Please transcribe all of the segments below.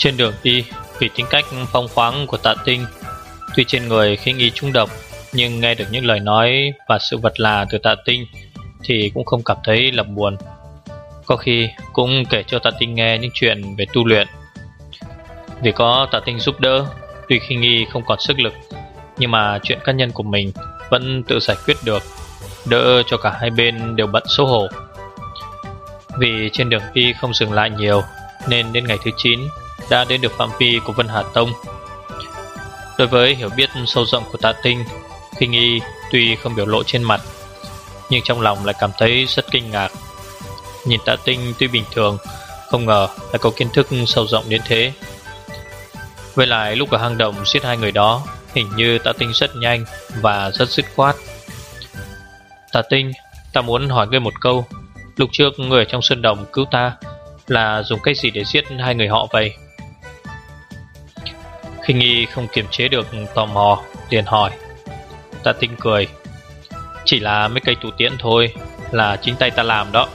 trên đường đi, vì tính cách phong khoáng của tạ tinh. Tuy trên người khinh nghi trung độc Nhưng nghe được những lời nói và sự vật là từ tạ tinh Thì cũng không cảm thấy lầm buồn. Có khi cũng kể cho tạ tinh nghe những chuyện về tu luyện. Vì có tạ tinh giúp đỡ Tuy khinh nghi không còn sức lực Nhưng mà chuyện cá nhân của mình vẫn tự giải quyết được Đỡ cho cả hai bên đều bận xấu hổ. Vì trên đường đi không dừng lại nhiều Nên đến ngày thứ 9 đã đến được phạm vi của Vân Hà Tông. Đối với hiểu biết sâu rộng của tạ tinh, kinh y tuy không biểu lộ trên mặt, nhưng trong lòng lại cảm thấy rất kinh ngạc. Nhìn tạ tinh tuy bình thường, không ngờ lại có kiến thức sâu rộng đến thế. Với lại lúc ở hang động giết hai người đó, hình như tạ tinh rất nhanh và rất dứt khoát. Tạ tinh, ta muốn hỏi ngươi một câu. Lúc trước người ở trong sơn đồng cứu ta là dùng cách gì để giết hai người họ vậy? Kinh nghi không kiềm chế được tò mò, liền hỏi. Ta tinh cười. Chỉ là mấy cây tủ tiễn thôi, Là chính tay ta làm đó.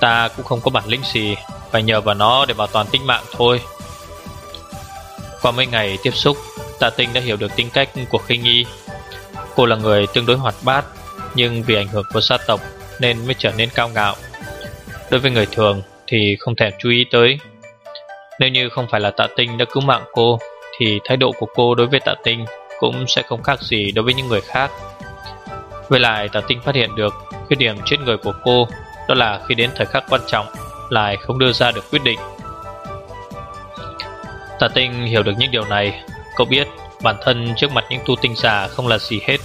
Ta cũng không có bản lĩnh gì, Phải nhờ vào nó để bảo toàn tính mạng thôi. Qua mấy ngày tiếp xúc Tạ tinh đã hiểu được tính cách của Khinh nghi. Cô là người tương đối hoạt bát, Nhưng vì ảnh hưởng của gia tộc Nên mới trở nên cao ngạo. Đối với người thường thì không thèm chú ý tới. Nếu như không phải là tạ tinh đã cứu mạng cô thì thái độ của cô đối với tạ tinh cũng sẽ không khác gì đối với những người khác. Với lại tạ tinh phát hiện được khuyết điểm chết người của cô đó là khi đến thời khắc quan trọng lại không đưa ra được quyết định. Tạ tinh hiểu được những điều này, cậu biết bản thân trước mặt những tu tinh giả không là gì hết.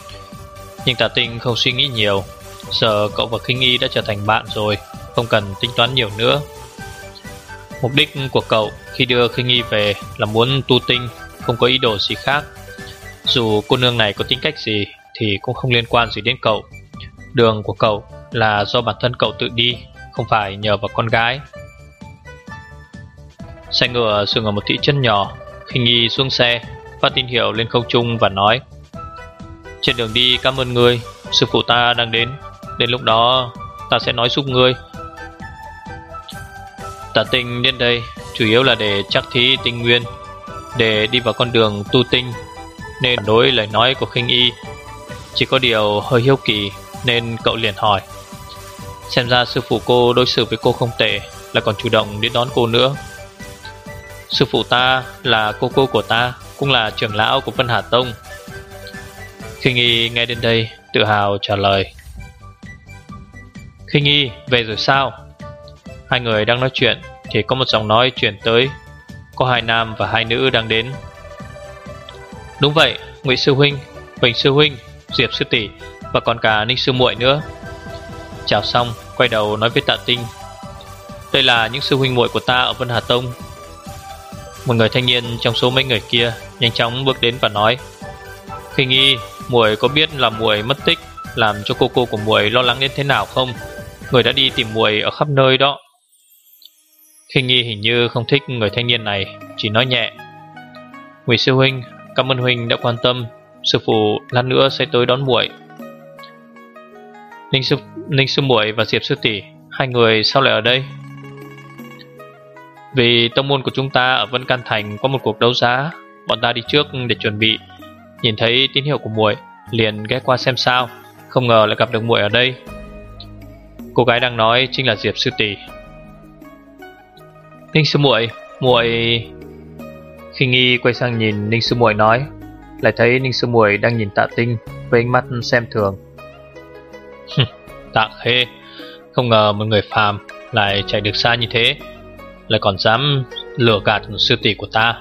Nhưng tạ tinh không suy nghĩ nhiều, giờ cậu và khinh y đã trở thành bạn rồi, không cần tính toán nhiều nữa. Mục đích của cậu khi đưa Khinh Nghi về là muốn tu tinh, không có ý đồ gì khác. Dù cô nương này có tính cách gì thì cũng không liên quan gì đến cậu. Đường của cậu là do bản thân cậu tự đi, không phải nhờ vào con gái. Xe ngựa dừng ở một thị trấn nhỏ, Khinh Nghi xuống xe, phát tín hiệu lên không trung và nói Trên đường đi cảm ơn ngươi, sư phụ ta đang đến, đến lúc đó ta sẽ nói giúp ngươi. Tả tinh đến đây chủ yếu là để chắc thí tinh nguyên, để đi vào con đường tu tinh, nên đối lời nói của khinh y. Chỉ có điều hơi hiếu kỳ nên cậu liền hỏi. Xem ra sư phụ cô đối xử với cô không tệ, là còn chủ động đến đón cô nữa. Sư phụ ta là cô cô của ta, cũng là trưởng lão của Vân Hà Tông. Khinh y nghe đến đây, tự hào trả lời. Khinh y, về rồi sao? Hai người đang nói chuyện thì có một giọng nói chuyển tới có hai nam và hai nữ đang đến. Đúng vậy, Ngụy Sư Huynh, Bình Sư Huynh, Diệp Sư Tỷ Và còn cả Ninh Sư muội nữa. Chào xong, quay đầu nói với tạ tinh. Đây là những sư huynh muội của ta ở Vân Hà Tông. Một người thanh niên trong số mấy người kia Nhanh chóng bước đến và nói Khi nghi, muội có biết là muội mất tích Làm cho cô cô của muội lo lắng đến thế nào không? Người đã đi tìm muội ở khắp nơi đó khi nghi hình như không thích người thanh niên này Chỉ nói nhẹ. Ngụy sư huynh Cảm ơn huynh đã quan tâm. Sư phụ lát nữa sẽ tới đón muội. Ninh sư, Ninh sư muội và Diệp sư tỷ Hai người sao lại ở đây? Vì tông môn của chúng ta Ở Vân Can Thành có một cuộc đấu giá Bọn ta đi trước để chuẩn bị. Nhìn thấy tín hiệu của muội Liền ghé qua xem sao Không ngờ lại gặp được muội ở đây. Cô gái đang nói chính là Diệp sư tỷ. Ninh sư muội, muội Khi nghi quay sang nhìn Ninh sư muội nói, lại thấy Ninh sư muội đang nhìn Tạ Tinh với ánh mắt xem thường. tạ Khê, không ngờ một người phàm lại chạy được xa như thế, lại còn dám lừa gạt sư tỷ của ta.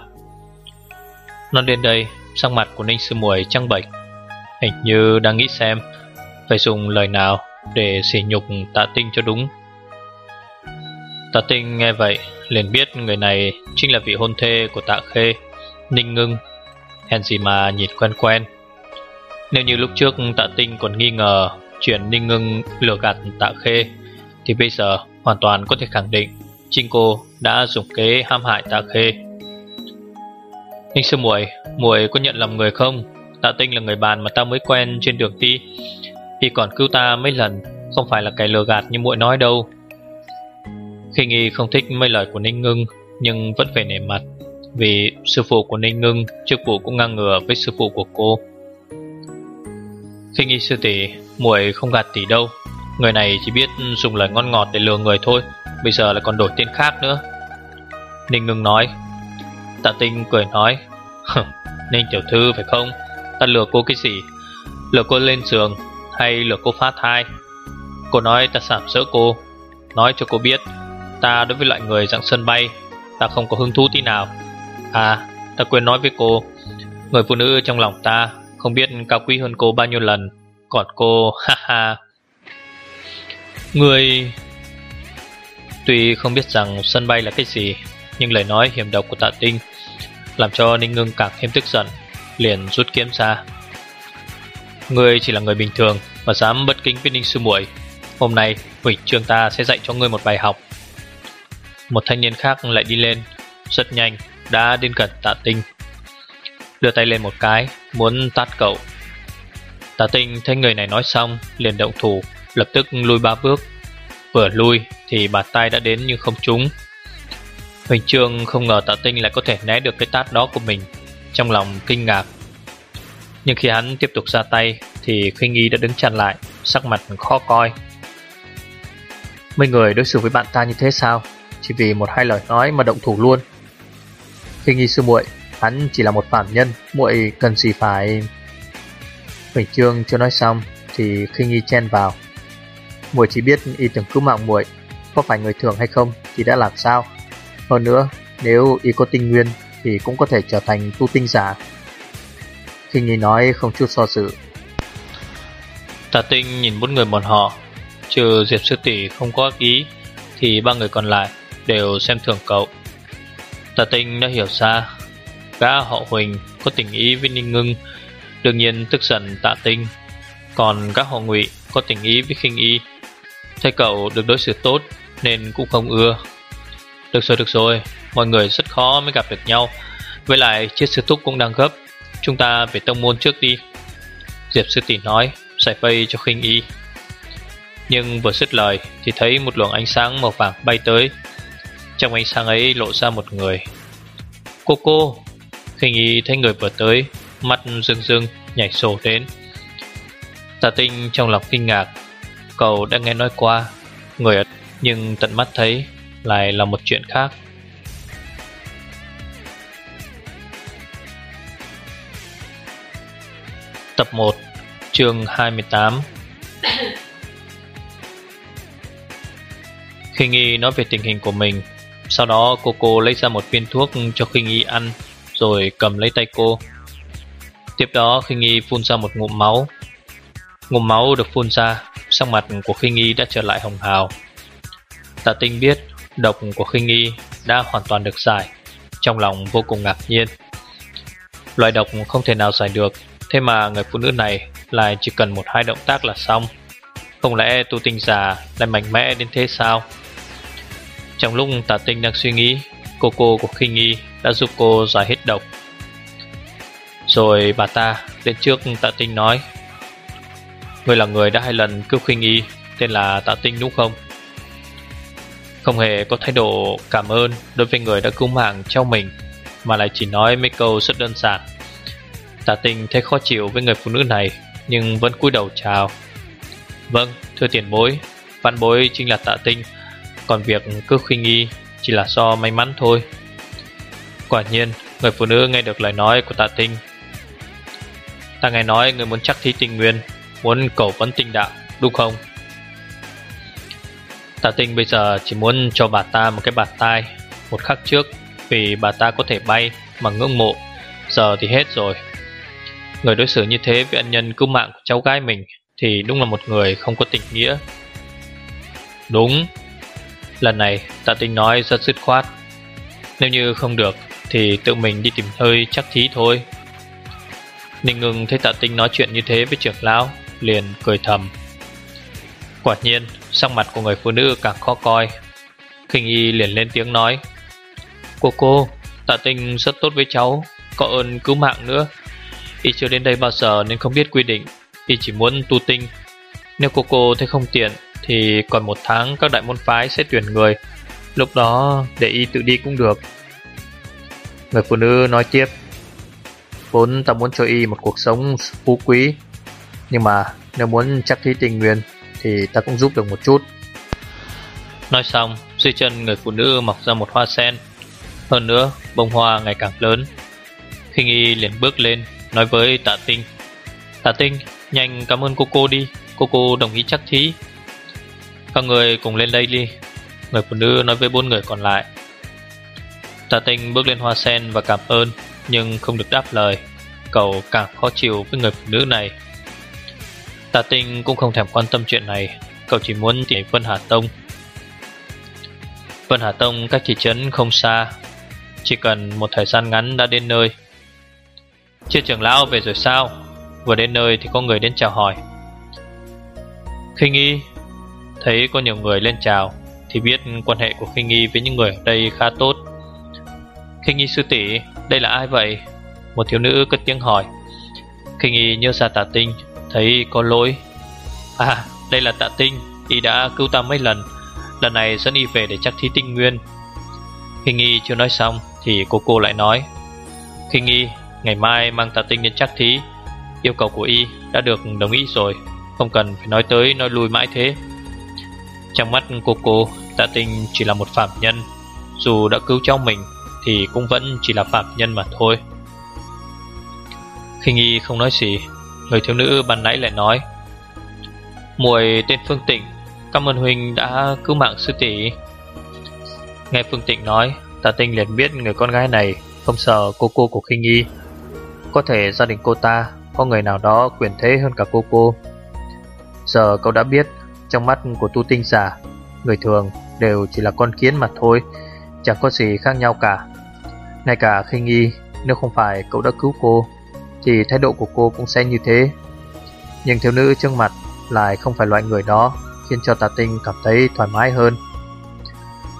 Nói đến đây, sắc mặt của Ninh sư muội trăng bệch, hình như đang nghĩ xem phải dùng lời nào để sỉ nhục Tạ Tinh cho đúng. Tạ Tinh nghe vậy liền biết người này chính là vị hôn thê của tạ khê, Ninh ngưng. Hèn gì mà nhìn quen quen. Nếu như lúc trước tạ tinh còn nghi ngờ Chuyện Ninh ngưng lừa gạt tạ khê, Thì bây giờ hoàn toàn có thể khẳng định chính cô đã dùng kế ham hại tạ khê. Ninh sư muội muội có nhận lầm người không? Tạ tinh là người bạn mà ta mới quen trên đường đi. Y còn cứu ta mấy lần, Không phải là kẻ lừa gạt như muội nói đâu. Khi nghi không thích mấy lời của Ninh Ngưng, Nhưng vẫn phải nể mặt, Vì sư phụ của Ninh Ngưng trước vụ cũng ngang ngừa với sư phụ của cô. Khi nghi sư tỷ, muội không gạt tỷ đâu, Người này chỉ biết dùng lời ngon ngọt để lừa người thôi, Bây giờ lại còn đổi tên khác nữa. Ninh Ngưng nói, Tạ tinh cười nói Ninh tiểu thư phải không? Ta lừa cô cái gì? Lừa cô lên giường hay lừa cô phá thai? Cô nói, ta sảm sỡ cô, Nói cho cô biết. Ta đối với loại người dạng sân bay, Ta không có hứng thú tí nào. À ta quên nói với cô, Người phụ nữ trong lòng ta Không biết cao quý hơn cô bao nhiêu lần. Còn cô, ha ha. Người Tuy không biết rằng sân bay là cái gì, Nhưng lời nói hiểm độc của tạ tinh Làm cho Ninh Ngưng càng thêm tức giận, Liền rút kiếm ra. Ngươi chỉ là người bình thường Mà dám bất kính với Ninh Sư muội. Hôm nay Huỳnh trường ta sẽ dạy cho ngươi một bài học. Một thanh niên khác lại đi lên, Rất nhanh, Đã đến gần tạ tinh. Đưa tay lên một cái, Muốn tát cậu. Tạ tinh thấy người này nói xong, Liền động thủ, Lập tức lui ba bước. Vừa lui thì bàn tay đã đến nhưng không trúng. Huỳnh Trương không ngờ tạ tinh lại có thể né được cái tát đó của mình, Trong lòng kinh ngạc. Nhưng khi hắn tiếp tục ra tay Thì Khinh Nghi đã đứng chặn lại, Sắc mặt khó coi. Mấy người đối xử với bạn ta như thế sao? Chỉ vì một hai lời nói mà động thủ luôn. Khinh Nghi sư muội, Hắn chỉ là một phạm nhân, muội cần gì phải Huỳnh Trương chưa nói xong Thì Khinh Nghi chen vào, muội chỉ biết y từng cứu mạng muội Có phải người thường hay không Thì đã làm sao. Hơn nữa, nếu y có tinh nguyên Thì cũng có thể trở thành tu tinh giả. Khi nghi nói không chút so sự Tà tinh nhìn bốn người bọn họ, Trừ Diệp Sư Tỷ không có ý Thì ba người còn lại đều xem thường cậu. Tà tinh đã hiểu ra, Gã họ Huỳnh có tình ý với Ninh Ngưng, Đương nhiên tức giận tạ tinh. Còn các họ ngụy có tình ý với khinh y. Thấy cậu được đối xử tốt Nên cũng không ưa. Được rồi được rồi, Mọi người rất khó mới gặp được nhau. Với lại chiếc sư túc cũng đang gấp, Chúng ta về tông môn trước đi. Diệp sư tỷ nói, Giải vây cho khinh y. Nhưng vừa dứt lời Thì thấy một luồng ánh sáng màu vàng bay tới. Trong ánh sáng ấy lộ ra một người. Cô cô Khinh y thấy người vừa tới Mắt rưng rưng nhảy sổ đến. Tà tinh trong lòng kinh ngạc Cậu đã nghe nói qua. Người ở nhưng tận mắt thấy Lại là một chuyện khác. Tập 1 chương 28 Khi Nghi nói về tình hình của mình sau đó, cô cô lấy ra một viên thuốc cho khinh Nghi ăn, Rồi cầm lấy tay cô. Tiếp đó, khinh Nghi phun ra một ngụm máu. Ngụm máu được phun ra, Sắc mặt của khinh Nghi đã trở lại hồng hào. Tạ tinh biết Độc của khinh Nghi đã hoàn toàn được giải, Trong lòng vô cùng ngạc nhiên. Loại độc không thể nào giải được, Thế mà người phụ nữ này lại chỉ cần một hai động tác là xong. Không lẽ tu tinh già lại mạnh mẽ đến thế sao? Trong lúc Tạ tinh đang suy nghĩ Cô cô của khinh nghi đã giúp cô giải hết độc. Rồi bà ta đến trước tạ tinh nói Người là người đã hai lần cứu khinh nghi Tên là tạ tinh đúng không? Không hề có thái độ cảm ơn đối với người đã cứu mạng cho mình Mà lại chỉ nói mấy câu rất đơn giản. Tạ Tinh thấy khó chịu với người phụ nữ này Nhưng vẫn cúi đầu chào. Vâng, thưa tiền bối Văn bối chính là tạ tinh. Còn việc cứ khinh nghi Chỉ là do may mắn thôi. Quả nhiên, người phụ nữ nghe được lời nói của tạ tinh. Ta nghe nói người muốn chắc thí tình nguyên Muốn cầu vấn tinh đạo, đúng không? Tạ tinh bây giờ chỉ muốn cho bà ta một cái bạt tai Một khắc trước Vì bà ta có thể bay mà ngưỡng mộ. Giờ thì hết rồi. Người đối xử như thế với ân nhân cứu mạng của cháu gái mình Thì đúng là một người không có tình nghĩa. Đúng Lần này, tạ tinh nói rất dứt khoát. Nếu như không được, Thì tự mình đi tìm hơi chắc thí thôi. Ninh ngưng thấy tạ tinh nói chuyện như thế với trưởng lão, Liền cười thầm. Quả nhiên, Sắc mặt của người phụ nữ càng khó coi. Kinh y liền lên tiếng nói, Cô cô, Tạ tinh rất tốt với cháu, Có ơn cứu mạng nữa. Y chưa đến đây bao giờ nên không biết quy định, Y chỉ muốn tu tinh. Nếu cô cô thấy không tiện thì còn một tháng các đại môn phái sẽ tuyển người. Lúc đó để Y tự đi cũng được. Người phụ nữ nói tiếp, Vốn ta muốn cho Y một cuộc sống phú quý, Nhưng mà nếu muốn chắc thí tình nguyên Thì ta cũng giúp được một chút. Nói xong, Dưới chân người phụ nữ mọc ra một hoa sen. Hơn nữa, bông hoa ngày càng lớn. Kinh y liền bước lên, Nói với tạ tinh Tạ tinh, nhanh cảm ơn cô cô đi. Cô cô đồng ý chắc thí các người cùng lên đây đi. Người phụ nữ nói với bốn người còn lại. Tạ tinh bước lên hoa sen và cảm ơn, Nhưng không được đáp lời. Cậu càng khó chịu với người phụ nữ này. Tạ tinh cũng không thèm quan tâm chuyện này. Cậu chỉ muốn tìm Vân Hà Tông. Vân Hà Tông cách thị trấn không xa. Chỉ cần một thời gian ngắn đã đến nơi. Chưa trưởng lão về rồi sao? Vừa đến nơi thì có người đến chào hỏi. Khinh Y Thấy có nhiều người lên chào Thì biết quan hệ của Khinh nghi với những người ở đây khá tốt. Khinh nghi sư tỷ, Đây là ai vậy? Một thiếu nữ cất tiếng hỏi. Khinh nghi nhớ ra tạ tinh, Thấy có lỗi. À đây là tạ tinh, Y đã cứu ta mấy lần. Lần này dẫn y về để chắc thí tinh nguyên. Kinh nghi chưa nói xong Thì cô cô lại nói. Kinh nghi, ngày mai mang tạ tinh đến chắc thí. Yêu cầu của y đã được đồng ý rồi, Không cần phải nói tới nói lui mãi thế. Trong mắt cô cô Tạ tinh chỉ là một phạm nhân. Dù đã cứu cháu mình, Thì cũng vẫn chỉ là phạm nhân mà thôi. Khi nghi không nói gì, Người thiếu nữ ban nãy lại nói, Muội tên Phương Tịnh, Cảm ơn Huynh đã cứu mạng sư tỷ. Nghe Phương Tịnh nói, Tạ tinh liền biết người con gái này Không sợ cô cô của khinh nghi. Có thể gia đình cô ta Có người nào đó quyền thế hơn cả cô cô. Giờ cậu đã biết trong mắt của tu tinh giả Người thường đều chỉ là con kiến mà thôi Chẳng có gì khác nhau cả Ngay cả khi y Nếu không phải cậu đã cứu cô Thì thái độ của cô cũng sẽ như thế Nhưng thiếu nữ trước mặt Lại không phải loại người đó khiến cho tà tinh cảm thấy thoải mái hơn.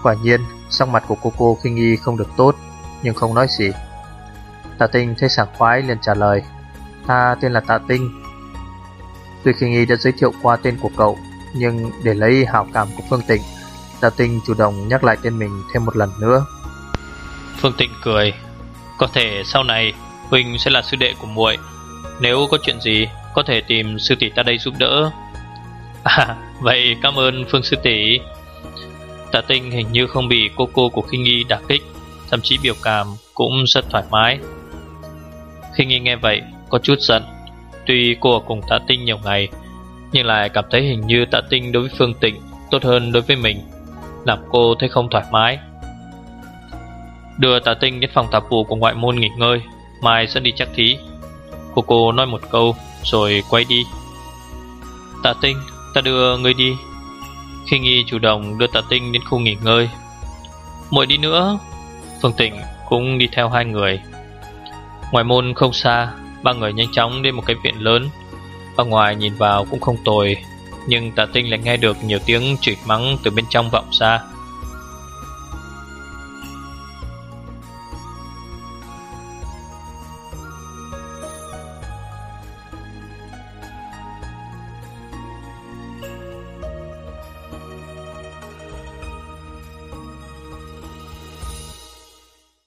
Quả nhiên, sắc mặt của cô cô khi nghi không được tốt, nhưng không nói gì. tạ tinh thấy sảng khoái liền trả lời, ta tên là Tạ Tinh. Tuy khi nghi đã giới thiệu qua tên của cậu, nhưng để lấy hảo cảm của Phương Tịnh, Tạ Tinh chủ động nhắc lại tên mình thêm một lần nữa. Phương Tịnh cười, có thể sau này Huynh sẽ là sư đệ của muội. Nếu có chuyện gì, có thể tìm sư tỷ ta đây giúp đỡ. À, vậy cảm ơn Phương Sư Tỷ Tạ tinh hình như không bị cô cô của Khinh Nghi đả kích Thậm chí biểu cảm cũng rất thoải mái Khinh Nghi nghe vậy có chút giận Tuy cô ở cùng tạ tinh nhiều ngày nhưng lại cảm thấy hình như tạ tinh đối với Phương Tịnh Tốt hơn đối với mình, Làm cô thấy không thoải mái. Đưa tạ tinh đến phòng tạp vụ của ngoại môn nghỉ ngơi, Mai sẽ đi chắc thí. Cô cô nói một câu rồi quay đi. Tạ tinh, Ta đưa người đi. Khi nghi chủ động đưa tạ tinh đến khu nghỉ ngơi, Muội đi nữa. Phương Tịnh cũng đi theo hai người. Ngoài môn không xa, Ba người nhanh chóng đến một cái viện lớn. Ở ngoài nhìn vào cũng không tồi, Nhưng tạ tinh lại nghe được nhiều tiếng chửi mắng từ bên trong vọng ra.